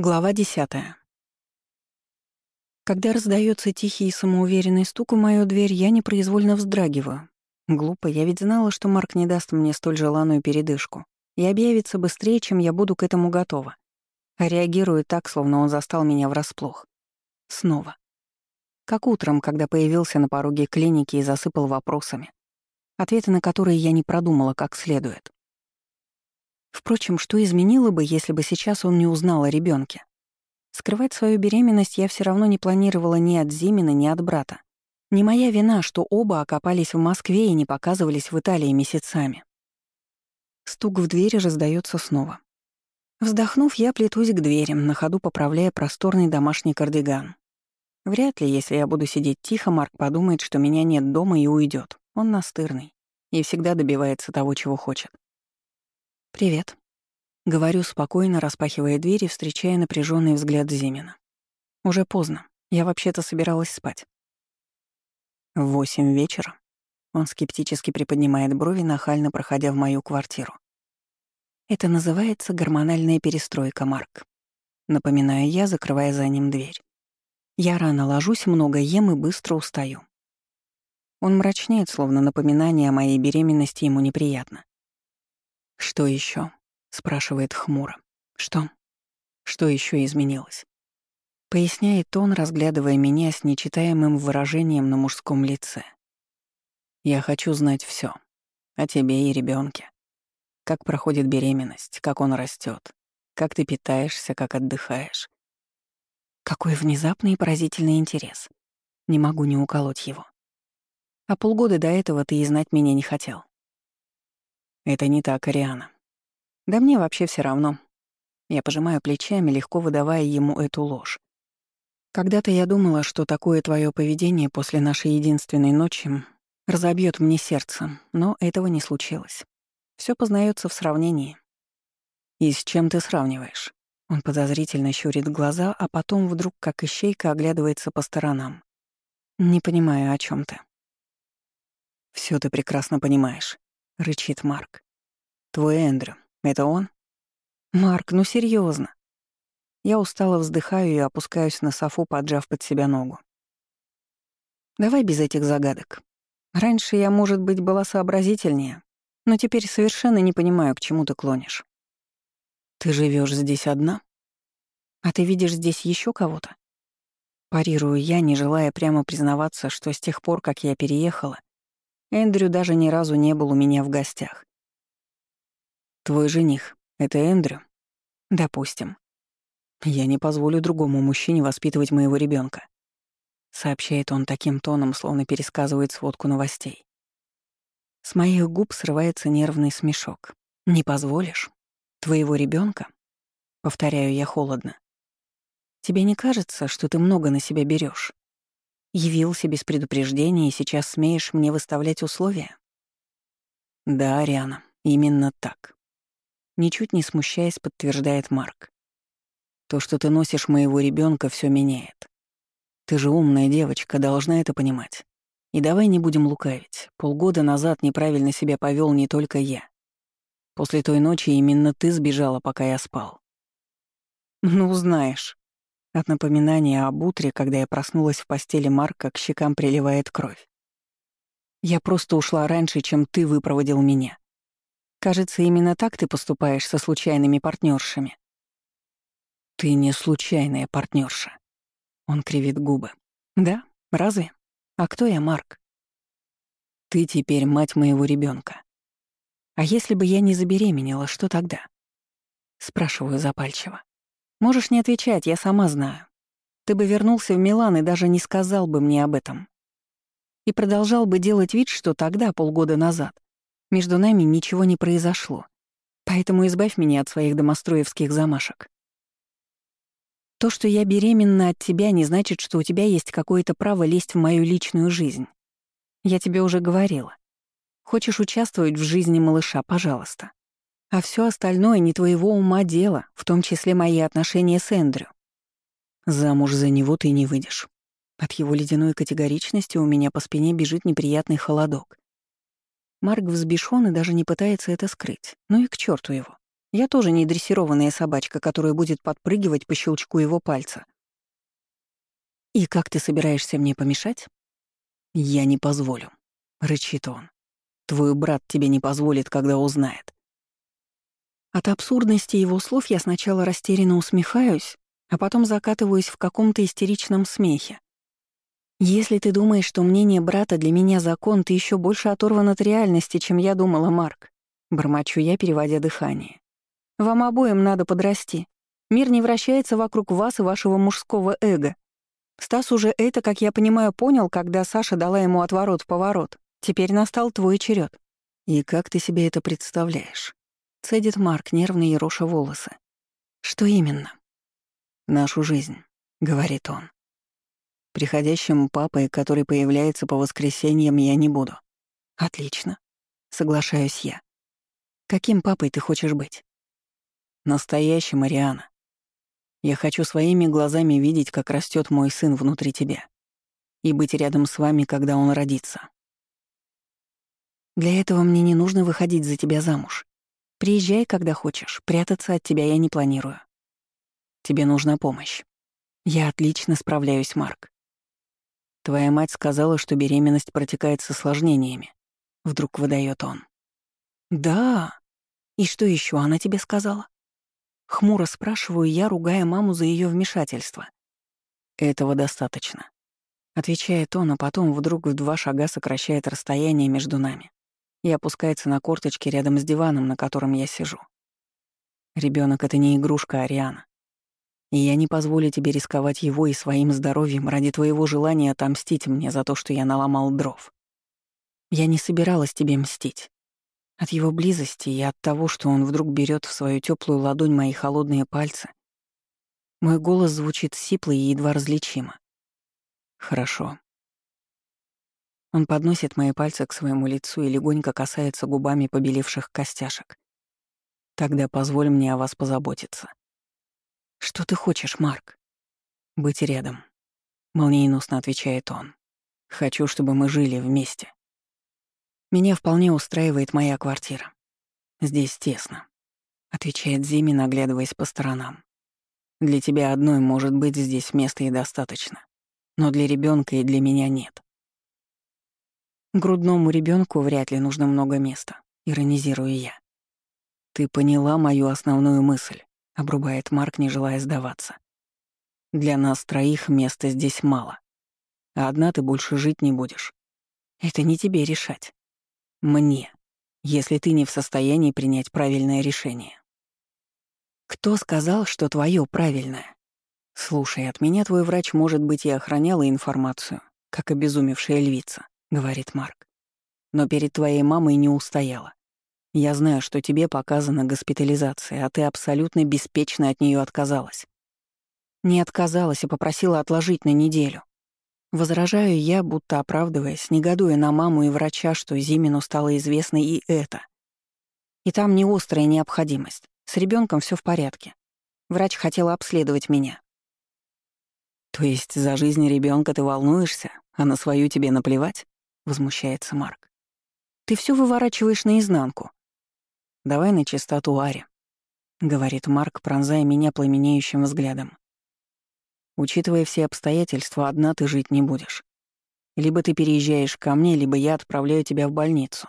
Глава десятая. Когда раздается тихий и самоуверенный стук в мою дверь, я непроизвольно вздрагиваю. Глупо, я ведь знала, что Марк не даст мне столь желанную передышку и объявится быстрее, чем я буду к этому готова. А реагирую так, словно он застал меня врасплох. Снова. Как утром, когда появился на пороге клиники и засыпал вопросами, ответы на которые я не продумала как следует. Впрочем, что изменило бы, если бы сейчас он не узнал о ребенке? Скрывать свою беременность я все равно не планировала ни от Зимина, ни от брата. Не моя вина, что оба окопались в Москве и не показывались в Италии месяцами. Стук в дверь раздается снова. Вздохнув, я плетусь к дверям, на ходу поправляя просторный домашний кардиган. Вряд ли, если я буду сидеть тихо, Марк подумает, что меня нет дома и уйдет. Он настырный и всегда добивается того, чего хочет. «Привет», — говорю спокойно, распахивая дверь и встречая напряженный взгляд Зимина. «Уже поздно. Я вообще-то собиралась спать». В восемь вечера он скептически приподнимает брови, нахально проходя в мою квартиру. Это называется гормональная перестройка, Марк. Напоминаю я, закрывая за ним дверь. Я рано ложусь, много ем и быстро устаю. Он мрачнеет, словно напоминание о моей беременности ему неприятно. «Что еще? спрашивает хмуро. «Что? Что еще изменилось?» Поясняет он, разглядывая меня с нечитаемым выражением на мужском лице. «Я хочу знать все О тебе и ребенке. Как проходит беременность, как он растет, как ты питаешься, как отдыхаешь. Какой внезапный и поразительный интерес. Не могу не уколоть его. А полгода до этого ты и знать меня не хотел. Это не так, Ариана. Да мне вообще все равно. Я пожимаю плечами, легко выдавая ему эту ложь. Когда-то я думала, что такое твое поведение после нашей единственной ночи разобьет мне сердце, но этого не случилось. Все познается в сравнении. И с чем ты сравниваешь? Он подозрительно щурит глаза, а потом вдруг, как ищейка, оглядывается по сторонам. Не понимаю, о чем ты. Все ты прекрасно понимаешь. — рычит Марк. «Твой Эндрю, это он?» «Марк, ну серьезно. Я устало вздыхаю и опускаюсь на софу, поджав под себя ногу. «Давай без этих загадок. Раньше я, может быть, была сообразительнее, но теперь совершенно не понимаю, к чему ты клонишь. Ты живешь здесь одна? А ты видишь здесь еще кого-то?» Парирую я, не желая прямо признаваться, что с тех пор, как я переехала, Эндрю даже ни разу не был у меня в гостях. «Твой жених — это Эндрю?» «Допустим. Я не позволю другому мужчине воспитывать моего ребенка, сообщает он таким тоном, словно пересказывает сводку новостей. С моих губ срывается нервный смешок. «Не позволишь? Твоего ребенка? Повторяю я холодно. «Тебе не кажется, что ты много на себя берешь? Явился без предупреждения и сейчас смеешь мне выставлять условия? Да, Ариана, именно так. Ничуть не смущаясь, подтверждает Марк. То, что ты носишь моего ребенка, все меняет. Ты же умная девочка, должна это понимать. И давай не будем лукавить. Полгода назад неправильно себя повел не только я. После той ночи именно ты сбежала, пока я спал. Ну, знаешь. От напоминания об утре, когда я проснулась в постели Марка, к щекам приливает кровь. Я просто ушла раньше, чем ты выпроводил меня. Кажется, именно так ты поступаешь со случайными партнершами. Ты не случайная партнерша. Он кривит губы. Да? Разве? А кто я, Марк? Ты теперь мать моего ребенка. А если бы я не забеременела, что тогда? Спрашиваю запальчиво. Можешь не отвечать, я сама знаю. Ты бы вернулся в Милан и даже не сказал бы мне об этом. И продолжал бы делать вид, что тогда, полгода назад, между нами ничего не произошло. Поэтому избавь меня от своих домостроевских замашек. То, что я беременна от тебя, не значит, что у тебя есть какое-то право лезть в мою личную жизнь. Я тебе уже говорила. Хочешь участвовать в жизни малыша, пожалуйста. А все остальное не твоего ума дело, в том числе мои отношения с Эндрю. Замуж за него ты не выйдешь. От его ледяной категоричности у меня по спине бежит неприятный холодок. Марк взбешён и даже не пытается это скрыть. Ну и к черту его. Я тоже не дрессированная собачка, которая будет подпрыгивать по щелчку его пальца. «И как ты собираешься мне помешать?» «Я не позволю», — рычит он. «Твой брат тебе не позволит, когда узнает». От абсурдности его слов я сначала растерянно усмехаюсь, а потом закатываюсь в каком-то истеричном смехе. «Если ты думаешь, что мнение брата для меня закон, ты еще больше оторван от реальности, чем я думала, Марк», — бормочу я, переводя дыхание. «Вам обоим надо подрасти. Мир не вращается вокруг вас и вашего мужского эго. Стас уже это, как я понимаю, понял, когда Саша дала ему отворот-поворот. Теперь настал твой черед. «И как ты себе это представляешь?» — цедит Марк, нервно ероша волосы. «Что именно?» «Нашу жизнь», — говорит он. «Приходящим папой, который появляется по воскресеньям, я не буду». «Отлично», — соглашаюсь я. «Каким папой ты хочешь быть?» «Настоящим, Ариана. Я хочу своими глазами видеть, как растет мой сын внутри тебя. И быть рядом с вами, когда он родится. Для этого мне не нужно выходить за тебя замуж. Приезжай, когда хочешь. Прятаться от тебя я не планирую. Тебе нужна помощь. Я отлично справляюсь, Марк. Твоя мать сказала, что беременность протекает с осложнениями. Вдруг выдает он. Да. И что еще она тебе сказала? Хмуро спрашиваю я, ругая маму за ее вмешательство. «Этого достаточно», — отвечает он, а потом вдруг в два шага сокращает расстояние между нами и опускается на корточки рядом с диваном, на котором я сижу. Ребенок это не игрушка Ариана. И я не позволю тебе рисковать его и своим здоровьем ради твоего желания отомстить мне за то, что я наломал дров. Я не собиралась тебе мстить. От его близости и от того, что он вдруг берет в свою теплую ладонь мои холодные пальцы, мой голос звучит сипло и едва различимо. Хорошо. Он подносит мои пальцы к своему лицу и легонько касается губами побелевших костяшек. Тогда позволь мне о вас позаботиться. Что ты хочешь, Марк? Быть рядом. Молниеносно отвечает он. Хочу, чтобы мы жили вместе. Меня вполне устраивает моя квартира. Здесь тесно», — отвечает Зимин, оглядываясь по сторонам. «Для тебя одной, может быть, здесь места и достаточно. Но для ребенка и для меня нет». Грудному ребенку вряд ли нужно много места, иронизирую я. «Ты поняла мою основную мысль», — обрубает Марк, не желая сдаваться. «Для нас троих места здесь мало. А одна ты больше жить не будешь. Это не тебе решать. Мне, если ты не в состоянии принять правильное решение. Кто сказал, что твое правильное? Слушай, от меня твой врач, может быть, и охраняла информацию, как обезумевшая львица, говорит Марк. Но перед твоей мамой не устояла. Я знаю, что тебе показана госпитализация, а ты абсолютно беспечно от нее отказалась. Не отказалась и попросила отложить на неделю. Возражаю я, будто оправдываясь, негодуя на маму и врача, что Зимину стало известно и это. И там не острая необходимость. С ребенком все в порядке. Врач хотел обследовать меня. То есть за жизнь ребенка ты волнуешься, а на свою тебе наплевать? Возмущается Марк. Ты все выворачиваешь наизнанку. Давай на чистоту Ари, говорит Марк, пронзая меня пламенеющим взглядом. Учитывая все обстоятельства, одна ты жить не будешь. Либо ты переезжаешь ко мне, либо я отправляю тебя в больницу.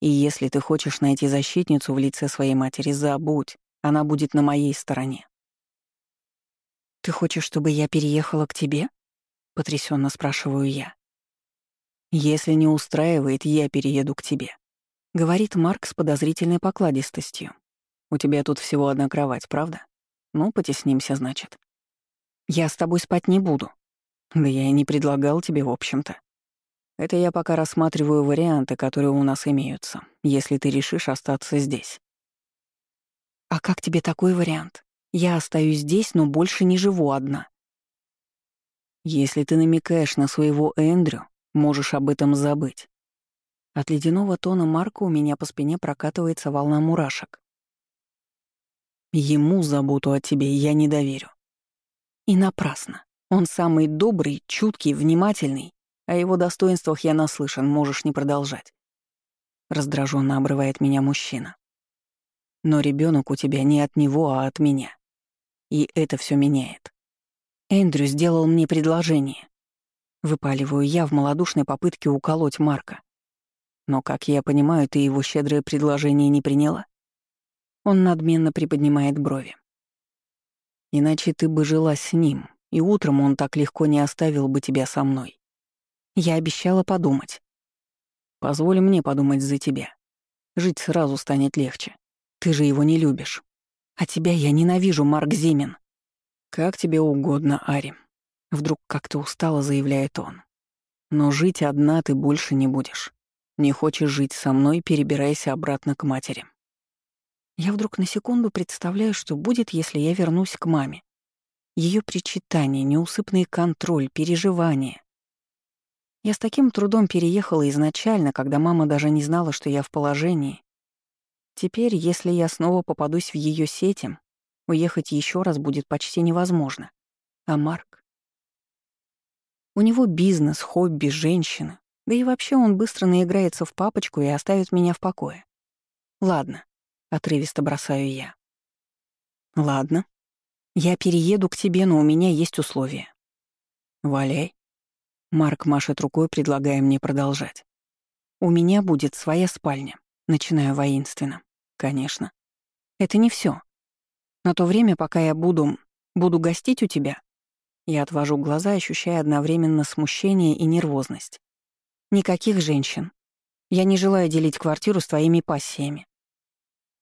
И если ты хочешь найти защитницу в лице своей матери, забудь, она будет на моей стороне. «Ты хочешь, чтобы я переехала к тебе?» — потрясенно спрашиваю я. «Если не устраивает, я перееду к тебе», — говорит Марк с подозрительной покладистостью. «У тебя тут всего одна кровать, правда? Ну, потеснимся, значит». Я с тобой спать не буду. Да я и не предлагал тебе, в общем-то. Это я пока рассматриваю варианты, которые у нас имеются, если ты решишь остаться здесь. А как тебе такой вариант? Я остаюсь здесь, но больше не живу одна. Если ты намекаешь на своего Эндрю, можешь об этом забыть. От ледяного тона Марка у меня по спине прокатывается волна мурашек. Ему заботу о тебе я не доверю. И напрасно. Он самый добрый, чуткий, внимательный. О его достоинствах я наслышан, можешь не продолжать. Раздраженно обрывает меня мужчина. Но ребенок у тебя не от него, а от меня. И это все меняет. Эндрю сделал мне предложение. Выпаливаю я в малодушной попытке уколоть Марка. Но, как я понимаю, ты его щедрое предложение не приняла? Он надменно приподнимает брови. Иначе ты бы жила с ним, и утром он так легко не оставил бы тебя со мной. Я обещала подумать. Позволь мне подумать за тебя. Жить сразу станет легче. Ты же его не любишь. А тебя я ненавижу, Марк Зимин. Как тебе угодно, Ари. Вдруг как-то устало заявляет он. Но жить одна ты больше не будешь. Не хочешь жить со мной, перебирайся обратно к матери. Я вдруг на секунду представляю, что будет, если я вернусь к маме. Ее причитания, неусыпный контроль, переживания. Я с таким трудом переехала изначально, когда мама даже не знала, что я в положении. Теперь, если я снова попадусь в ее сети, уехать еще раз будет почти невозможно. А Марк? У него бизнес, хобби, женщина. Да и вообще он быстро наиграется в папочку и оставит меня в покое. Ладно, отрывисто бросаю я. Ладно. Я перееду к тебе, но у меня есть условия. Валяй. Марк машет рукой, предлагая мне продолжать. У меня будет своя спальня. Начинаю воинственно. Конечно. Это не все. На то время, пока я буду... буду гостить у тебя, я отвожу глаза, ощущая одновременно смущение и нервозность. Никаких женщин. Я не желаю делить квартиру с твоими пассиями.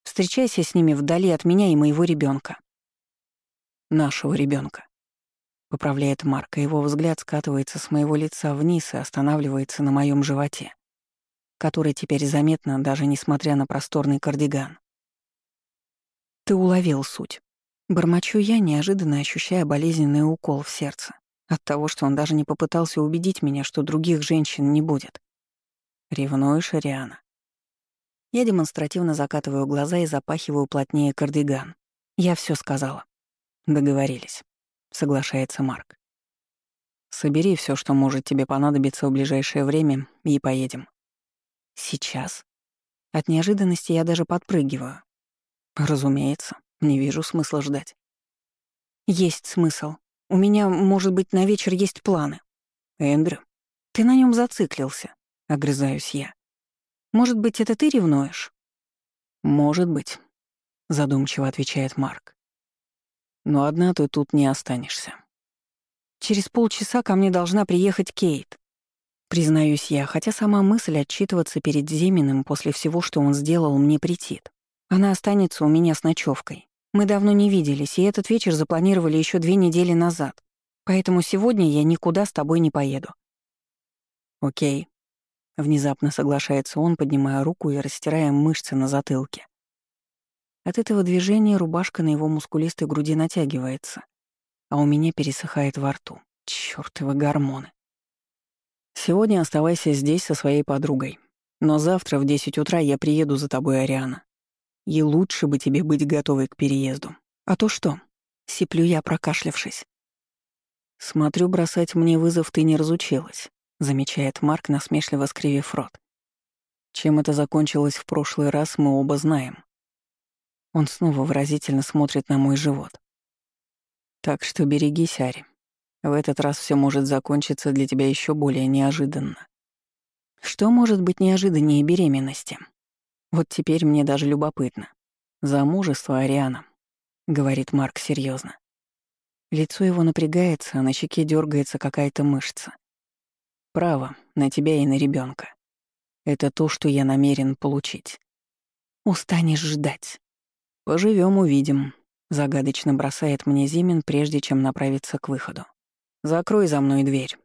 Встречайся с ними вдали от меня и моего ребенка. Нашего ребенка. Поправляет Марка, его взгляд скатывается с моего лица вниз и останавливается на моем животе, который теперь заметно, даже несмотря на просторный кардиган. Ты уловил суть. Бормочу я, неожиданно ощущая болезненный укол в сердце от того, что он даже не попытался убедить меня, что других женщин не будет. Ревнуешь, Ариана? Я демонстративно закатываю глаза и запахиваю плотнее кардиган. Я все сказала. Договорились. Соглашается Марк. Собери все, что может тебе понадобиться в ближайшее время, и поедем. Сейчас. От неожиданности я даже подпрыгиваю. Разумеется, не вижу смысла ждать. Есть смысл. У меня, может быть, на вечер есть планы. Эндрю, ты на нем зациклился, огрызаюсь я. Может быть, это ты ревнуешь?» «Может быть», — задумчиво отвечает Марк. «Но одна ты тут не останешься». «Через полчаса ко мне должна приехать Кейт», Признаюсь я, хотя сама мысль отчитываться перед Зиминым после всего, что он сделал, мне претит. Она останется у меня с ночевкой. Мы давно не виделись, и этот вечер запланировали еще две недели назад. Поэтому сегодня я никуда с тобой не поеду. Окей, Внезапно соглашается он, поднимая руку и растирая мышцы на затылке. От этого движения рубашка на его мускулистой груди натягивается, а у меня пересыхает во рту. Чёртовы гормоны. Сегодня оставайся здесь со своей подругой. Но завтра в 10 утра я приеду за тобой, Ариана. И лучше бы тебе быть готовой к переезду. А то что? Сиплю я, прокашлявшись. Смотрю, бросать мне вызов ты не разучилась замечает Марк, насмешливо скривив рот. Чем это закончилось в прошлый раз, мы оба знаем. Он снова выразительно смотрит на мой живот. Так что берегись, Ари. В этот раз все может закончиться для тебя еще более неожиданно. Что может быть неожиданнее беременности? Вот теперь мне даже любопытно. Замужество Ариана, говорит Марк серьезно. Лицо его напрягается, а на щеке дергается какая-то мышца. Право на тебя и на ребенка. Это то, что я намерен получить. Устанешь ждать. Поживем, увидим. Загадочно бросает мне Зимин, прежде чем направиться к выходу. Закрой за мной дверь.